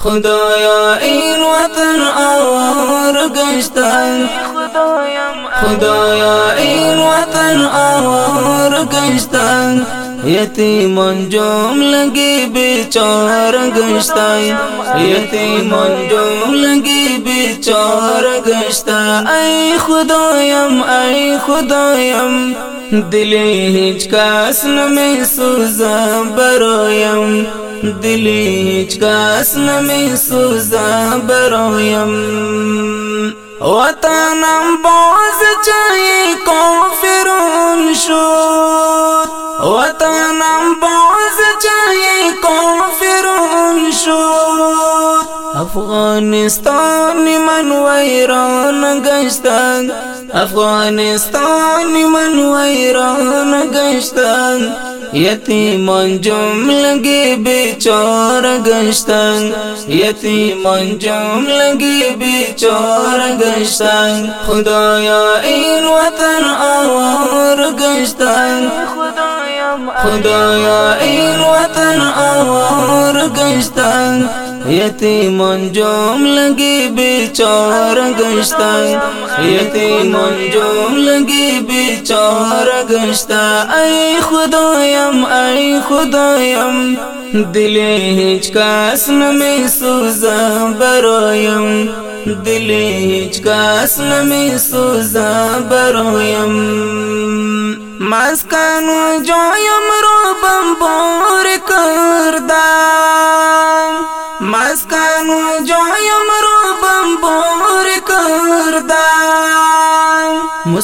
خدایا این وطن آوار گشتن خدایا این وطن آوار گشتن یتیمان جوم لگی بیچار گشتن یتیمان جوم لگی بیچار گشتن ای خدایم ای خدایم دلی هیچ کس نمی سوزم برایم دلی هیچ کس نمی سوزا برایم وطنم باز چای کافرون شد وطنم باز چای کافرون شد افغانستان من ویران گشتن افغانستان من ویران گشتن یتیمان جم لگی بیچار گشتن یتیمان جم بیچار گشتن خدایا این وطن آوار گشتن خدایا این وطن آوار گشتن یتیمان جوم لگی بیچار گشتا یتیمان جوم لگی بیچار گشتا ای خدایم ای خدایم دل هیچ کس نمی سوزا برایم دل هیچ کس نمی سوزا برایم مسکن جایم رو بمبار کردم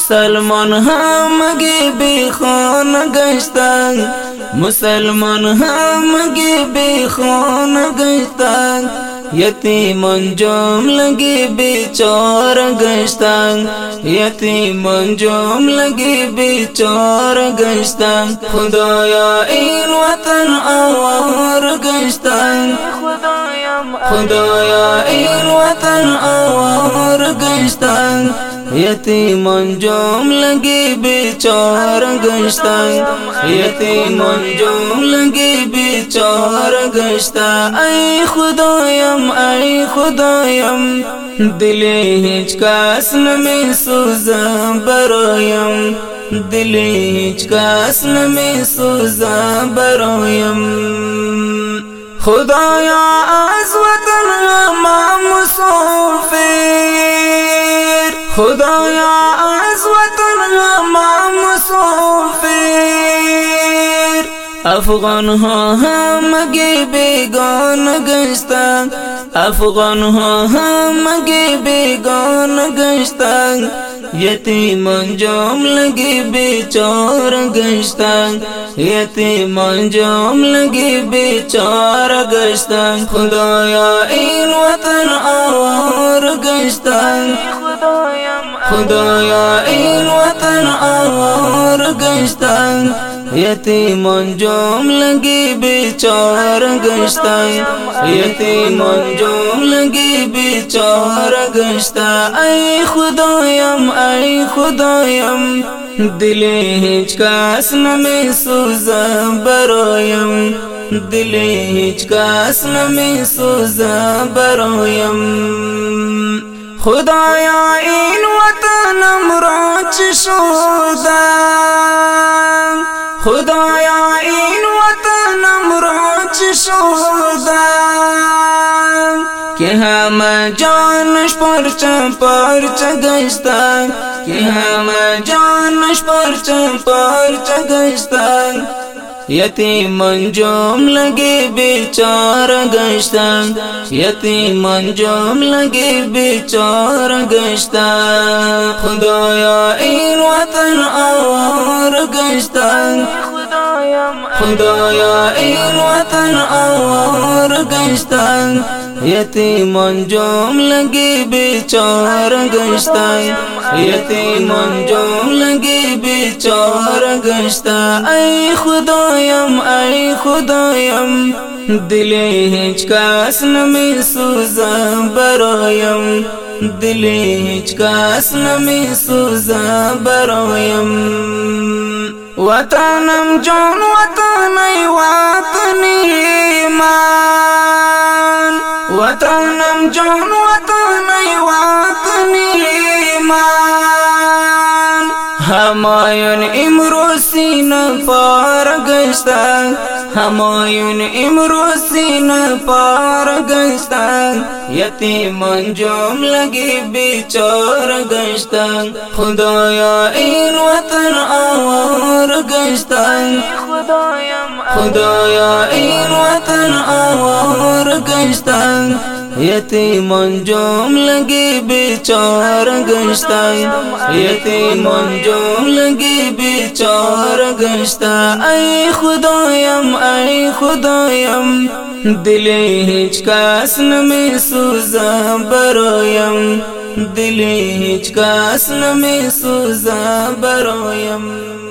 مسلمان همگی بی خون گشتن مسلمان همگی بی خون گشتن یتیمان جوم لگی بیچار گشتن یتیمان جوم لگی بیچار گشتن خدایا این وطن آوار گشتن خدایا این وطن آوار گشتن یتیمان جوم لگی بیچار گشتا یتیمان جوم لگی بیچار گشتا ای خدایم ای خدایم دلی هیچ کس نمی سوزم برایم دلی هیچ کس نمی سوزم برایم خدایا از وطن खुदाया स्वतन माम सोफेर अफगान हो हम गे बेगान गंजतंग अफगान हो हम गे बेगान गंजतंग यति मंजोम लगे बेचार गंजतंग यति मंजोम लगे बेचार गंजतंग खुदाया इन वतन आवार गंजतंग खुदाया خدایا این وطن آور گشتن یتیمان جوم لگی بیچار گشتن یتیمان جوم لگی بیچار گشتن ای خدایم ای خدایم دلی هیچ کس نمی سوزم برایم دلی هیچ کس نمی برایم خدایا این وطنم را چی شده خدایا این وطنم را چی شده که همه جانش پرچه پرچه گشتن که همه جانش پرچه پرچه گشتن یتیمن جوم لگی بیچار گشتم یتیمن جوم لگی بیچار گشتم خدایا این وطن آوار گشتم خدایا این وطن اور گشتن یتیمان جوم لگی بیچار گشتن یتیمان جوم لگی بیچار گشتن ای خدایم ای خدایم دلی هیچ کس نمی سوزم برایم دلی هیچ کس نمی سوزم برایم وطنم جون وطن ای وطن ایمان وطنم جون وطن ای وطن ایمان همایون امروز سینه پار گشتن همایون امروز سین پار گشتن یتیمان جوم لگی بیچار گشتن خدایا این وطن آوار گشتن خدایا این وطن آوار گشتن یتیمان جوم لگی بیچار گنجتا یتیمان جوم لگی بیچار اے خدایم اے خدایم دلی ہچ کاس نمی سوزا برویم دلی کاس نمی سوزا برویم